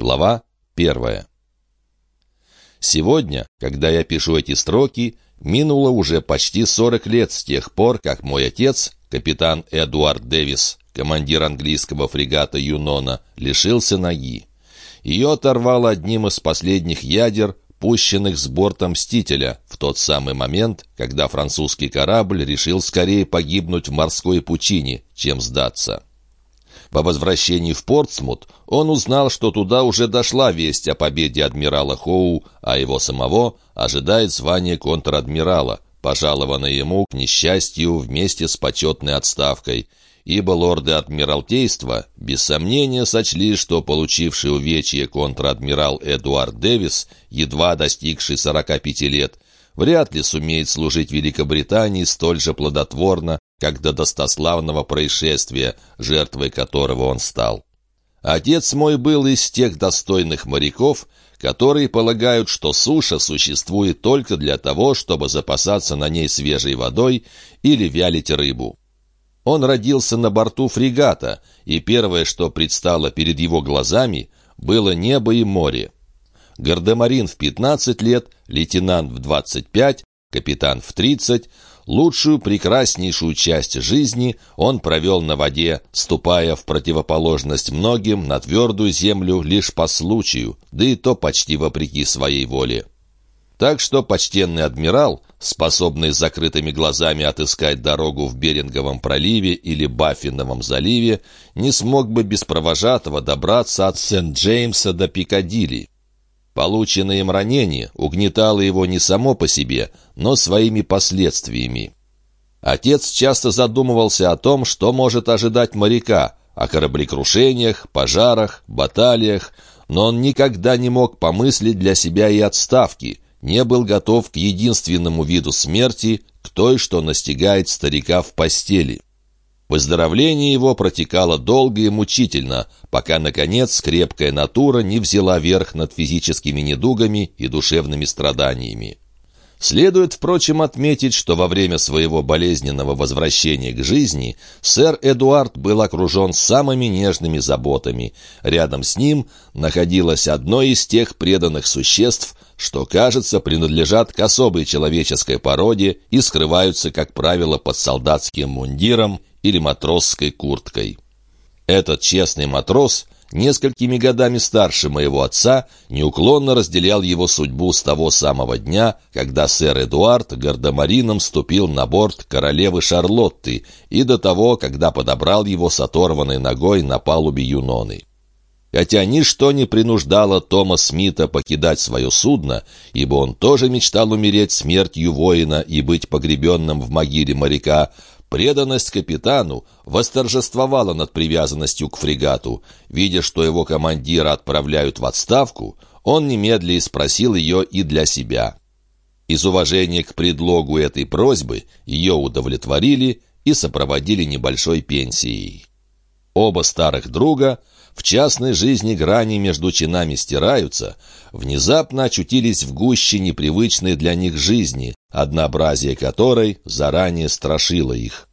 Глава первая. Сегодня, когда я пишу эти строки, минуло уже почти 40 лет с тех пор, как мой отец, капитан Эдуард Дэвис, командир английского фрегата «Юнона», лишился ноги. Ее оторвало одним из последних ядер, пущенных с борта «Мстителя» в тот самый момент, когда французский корабль решил скорее погибнуть в морской пучине, чем сдаться. По возвращении в Портсмут он узнал, что туда уже дошла весть о победе адмирала Хоу, а его самого ожидает звание контр-адмирала, пожалованное ему, к несчастью, вместе с почетной отставкой, ибо лорды Адмиралтейства без сомнения сочли, что получивший увечье контр-адмирал Эдуард Дэвис, едва достигший 45 лет, вряд ли сумеет служить Великобритании столь же плодотворно, как до достославного происшествия, жертвой которого он стал. Отец мой был из тех достойных моряков, которые полагают, что суша существует только для того, чтобы запасаться на ней свежей водой или вялить рыбу. Он родился на борту фрегата, и первое, что предстало перед его глазами, было небо и море. Гардемарин в 15 лет, лейтенант в 25, капитан в 30, Лучшую, прекраснейшую часть жизни он провел на воде, ступая в противоположность многим на твердую землю лишь по случаю, да и то почти вопреки своей воле. Так что почтенный адмирал, способный с закрытыми глазами отыскать дорогу в Беринговом проливе или Баффиновом заливе, не смог бы без провожатого добраться от Сент-Джеймса до Пикадилли. Полученное им ранение угнетало его не само по себе, но своими последствиями. Отец часто задумывался о том, что может ожидать моряка, о кораблекрушениях, пожарах, баталиях, но он никогда не мог помыслить для себя и отставки, не был готов к единственному виду смерти, к той, что настигает старика в постели. Выздоровление его протекало долго и мучительно, пока, наконец, крепкая натура не взяла верх над физическими недугами и душевными страданиями. Следует, впрочем, отметить, что во время своего болезненного возвращения к жизни сэр Эдуард был окружен самыми нежными заботами. Рядом с ним находилось одно из тех преданных существ, что, кажется, принадлежат к особой человеческой породе и скрываются, как правило, под солдатским мундиром или матросской курткой. Этот честный матрос, несколькими годами старше моего отца, неуклонно разделял его судьбу с того самого дня, когда сэр Эдуард гардемарином ступил на борт королевы Шарлотты и до того, когда подобрал его с оторванной ногой на палубе Юноны. Хотя ничто не принуждало Тома Смита покидать свое судно, ибо он тоже мечтал умереть смертью воина и быть погребенным в могиле моряка, Преданность капитану восторжествовала над привязанностью к фрегату. Видя, что его командира отправляют в отставку, он немедленно спросил ее и для себя. Из уважения к предлогу этой просьбы ее удовлетворили и сопроводили небольшой пенсией. Оба старых друга в частной жизни грани между чинами стираются, внезапно очутились в гуще непривычной для них жизни, однообразие которой заранее страшило их.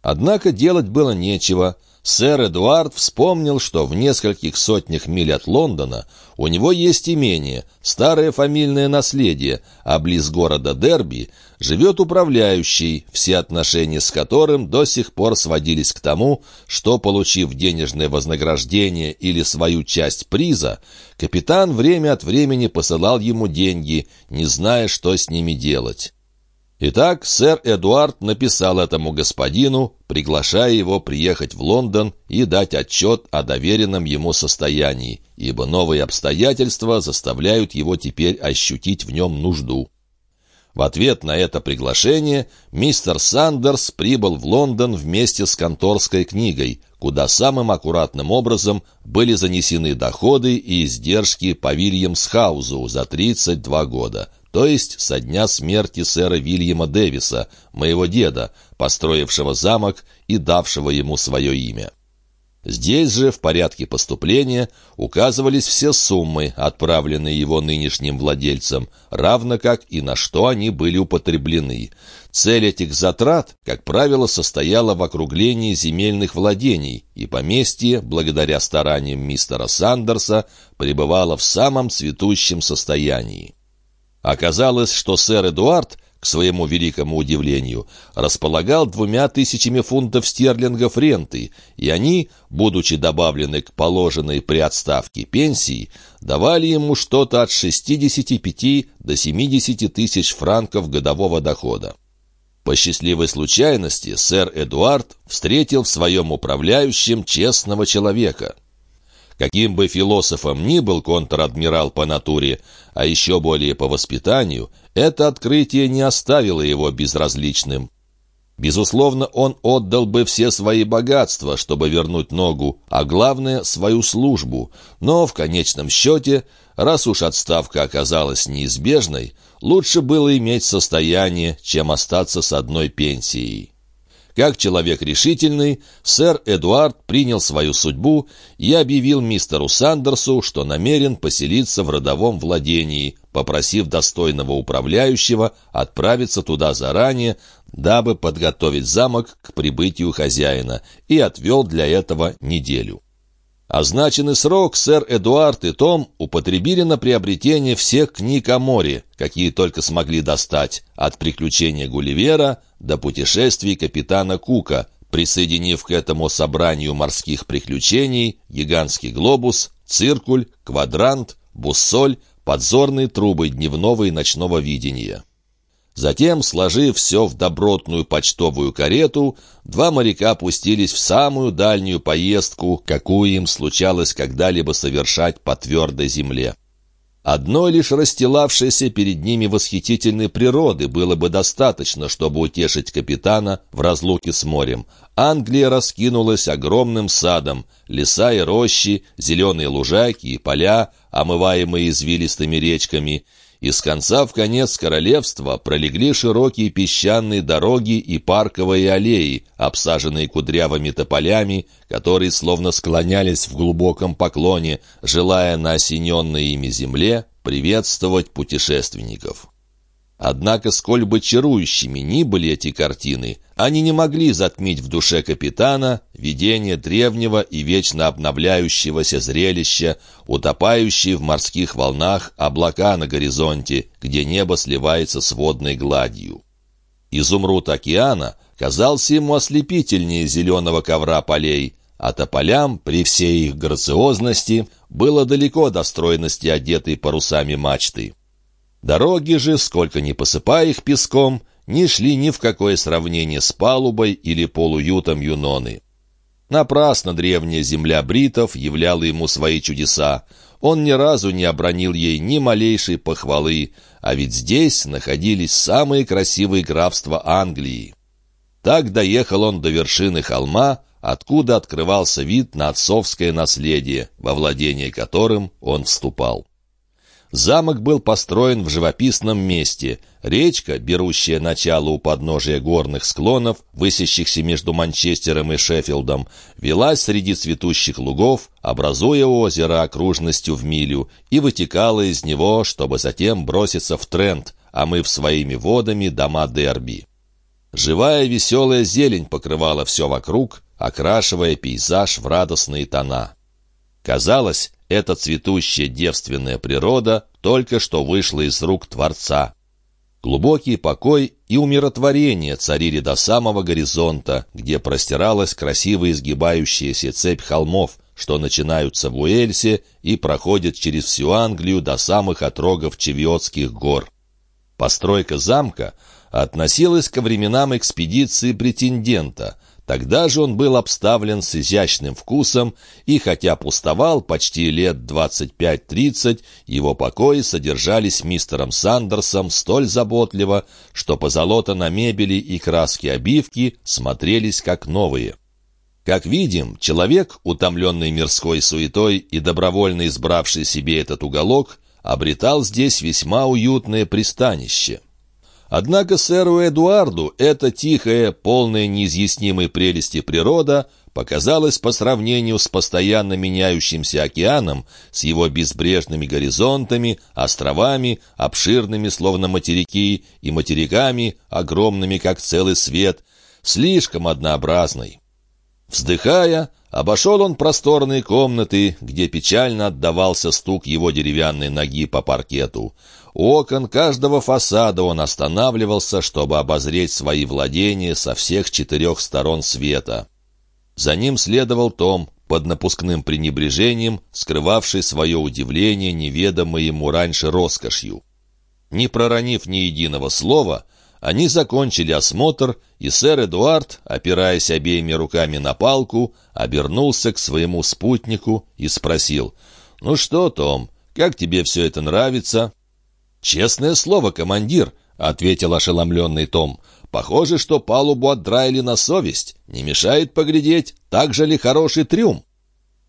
Однако делать было нечего. Сэр Эдуард вспомнил, что в нескольких сотнях миль от Лондона у него есть имение, старое фамильное наследие, а близ города Дерби живет управляющий, все отношения с которым до сих пор сводились к тому, что, получив денежное вознаграждение или свою часть приза, капитан время от времени посылал ему деньги, не зная, что с ними делать. Итак, сэр Эдуард написал этому господину, приглашая его приехать в Лондон и дать отчет о доверенном ему состоянии, ибо новые обстоятельства заставляют его теперь ощутить в нем нужду. В ответ на это приглашение мистер Сандерс прибыл в Лондон вместе с конторской книгой, куда самым аккуратным образом были занесены доходы и издержки по Вильямсхаузу за 32 года – то есть со дня смерти сэра Вильяма Дэвиса, моего деда, построившего замок и давшего ему свое имя. Здесь же, в порядке поступления, указывались все суммы, отправленные его нынешним владельцам, равно как и на что они были употреблены. Цель этих затрат, как правило, состояла в округлении земельных владений, и поместье, благодаря стараниям мистера Сандерса, пребывало в самом цветущем состоянии. Оказалось, что сэр Эдуард к своему великому удивлению, располагал двумя тысячами фунтов стерлингов ренты, и они, будучи добавлены к положенной при отставке пенсии, давали ему что-то от 65 до 70 тысяч франков годового дохода. По счастливой случайности сэр Эдуард встретил в своем управляющем честного человека – Каким бы философом ни был контр-адмирал по натуре, а еще более по воспитанию, это открытие не оставило его безразличным. Безусловно, он отдал бы все свои богатства, чтобы вернуть ногу, а главное — свою службу. Но в конечном счете, раз уж отставка оказалась неизбежной, лучше было иметь состояние, чем остаться с одной пенсией. Как человек решительный, сэр Эдуард принял свою судьбу и объявил мистеру Сандерсу, что намерен поселиться в родовом владении, попросив достойного управляющего отправиться туда заранее, дабы подготовить замок к прибытию хозяина, и отвел для этого неделю. Означенный срок сэр Эдуард и Том употребили на приобретение всех книг о море, какие только смогли достать, от приключения Гулливера до путешествий капитана Кука, присоединив к этому собранию морских приключений гигантский глобус, циркуль, квадрант, буссоль, подзорные трубы дневного и ночного видения. Затем, сложив все в добротную почтовую карету, два моряка пустились в самую дальнюю поездку, какую им случалось когда-либо совершать по твердой земле. Одной лишь расстилавшейся перед ними восхитительной природы было бы достаточно, чтобы утешить капитана в разлуке с морем. Англия раскинулась огромным садом, леса и рощи, зеленые лужайки и поля, омываемые извилистыми речками — из конца в конец королевства пролегли широкие песчаные дороги и парковые аллеи, обсаженные кудрявыми тополями, которые словно склонялись в глубоком поклоне, желая на осененной ими земле приветствовать путешественников. Однако, сколь бы чарующими ни были эти картины, они не могли затмить в душе капитана видение древнего и вечно обновляющегося зрелища, утопающие в морских волнах облака на горизонте, где небо сливается с водной гладью. Изумруд океана казался ему ослепительнее зеленого ковра полей, а тополям, при всей их грациозности, было далеко до стройности одетой парусами мачты. Дороги же, сколько ни посыпая их песком, не шли ни в какое сравнение с палубой или полуютом Юноны. Напрасно древняя земля бритов являла ему свои чудеса. Он ни разу не обронил ей ни малейшей похвалы, а ведь здесь находились самые красивые графства Англии. Так доехал он до вершины холма, откуда открывался вид на отцовское наследие, во владение которым он вступал. Замок был построен в живописном месте. Речка, берущая начало у подножия горных склонов, высящихся между Манчестером и Шеффилдом, велась среди цветущих лугов, образуя озеро окружностью в милю, и вытекала из него, чтобы затем броситься в Трент, омыв своими водами дома Дерби. Живая веселая зелень покрывала все вокруг, окрашивая пейзаж в радостные тона. Казалось, эта цветущая девственная природа только что вышла из рук Творца. Глубокий покой и умиротворение царили до самого горизонта, где простиралась красиво изгибающаяся цепь холмов, что начинаются в Уэльсе и проходят через всю Англию до самых отрогов Чевиотских гор. Постройка замка относилась ко временам экспедиции претендента — Тогда же он был обставлен с изящным вкусом, и хотя пустовал почти лет 25-30, его покои содержались мистером Сандерсом столь заботливо, что позолота на мебели и краски обивки смотрелись как новые. Как видим, человек, утомленный мирской суетой и добровольно избравший себе этот уголок, обретал здесь весьма уютное пристанище. Однако сэру Эдуарду эта тихая, полная неизъяснимой прелести природа показалась по сравнению с постоянно меняющимся океаном, с его безбрежными горизонтами, островами, обширными, словно материки, и материками, огромными, как целый свет, слишком однообразной. Вздыхая, обошел он просторные комнаты, где печально отдавался стук его деревянной ноги по паркету. У окон каждого фасада он останавливался, чтобы обозреть свои владения со всех четырех сторон света. За ним следовал Том, под напускным пренебрежением, скрывавший свое удивление неведомой ему раньше роскошью. Не проронив ни единого слова, они закончили осмотр, и сэр Эдуард, опираясь обеими руками на палку, обернулся к своему спутнику и спросил, «Ну что, Том, как тебе все это нравится?» «Честное слово, командир», — ответил ошеломленный Том. «Похоже, что палубу отдраили на совесть. Не мешает поглядеть, так же ли хороший трюм?»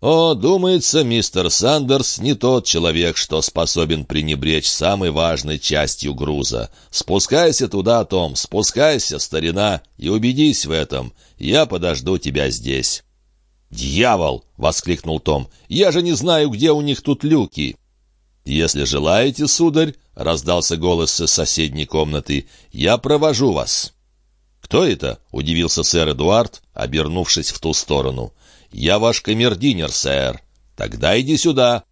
«О, думается, мистер Сандерс не тот человек, что способен пренебречь самой важной частью груза. Спускайся туда, Том, спускайся, старина, и убедись в этом. Я подожду тебя здесь». «Дьявол!» — воскликнул Том. «Я же не знаю, где у них тут люки». «Если желаете, сударь», — раздался голос из соседней комнаты, — «я провожу вас». «Кто это?» — удивился сэр Эдуард, обернувшись в ту сторону. «Я ваш камердинер, сэр. Тогда иди сюда».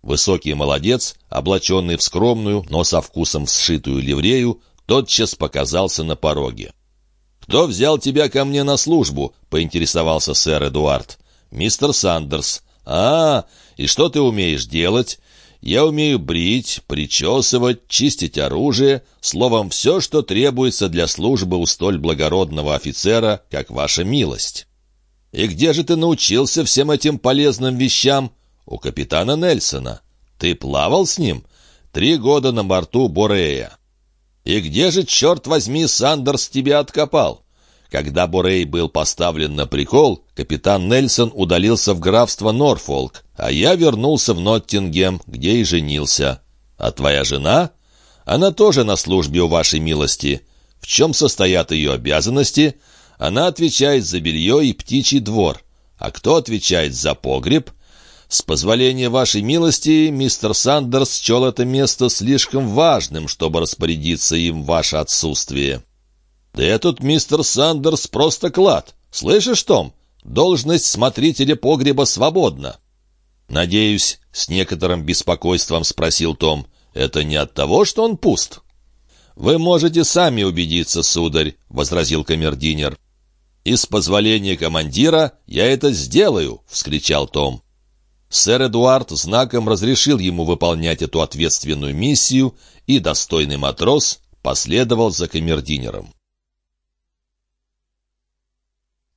Высокий молодец, облаченный в скромную, но со вкусом сшитую ливрею, тотчас показался на пороге. «Кто взял тебя ко мне на службу?» — поинтересовался сэр Эдуард. «Мистер Сандерс». «А, и что ты умеешь делать?» Я умею брить, причесывать, чистить оружие, словом, все, что требуется для службы у столь благородного офицера, как ваша милость. И где же ты научился всем этим полезным вещам? У капитана Нельсона. Ты плавал с ним? Три года на борту Борея. И где же, черт возьми, Сандерс тебя откопал? Когда Борей был поставлен на прикол, капитан Нельсон удалился в графство Норфолк, а я вернулся в Ноттингем, где и женился. А твоя жена? Она тоже на службе у вашей милости. В чем состоят ее обязанности? Она отвечает за белье и птичий двор. А кто отвечает за погреб? С позволения вашей милости, мистер Сандерс счел это место слишком важным, чтобы распорядиться им ваше отсутствие. Да этот мистер Сандерс просто клад. Слышишь, Том? Должность смотрителя погреба свободна. «Надеюсь», — с некоторым беспокойством спросил Том, — «это не от того, что он пуст?» «Вы можете сами убедиться, сударь», — возразил камердинер. «И с позволения командира я это сделаю», — вскричал Том. Сэр Эдуард знаком разрешил ему выполнять эту ответственную миссию, и достойный матрос последовал за камердинером.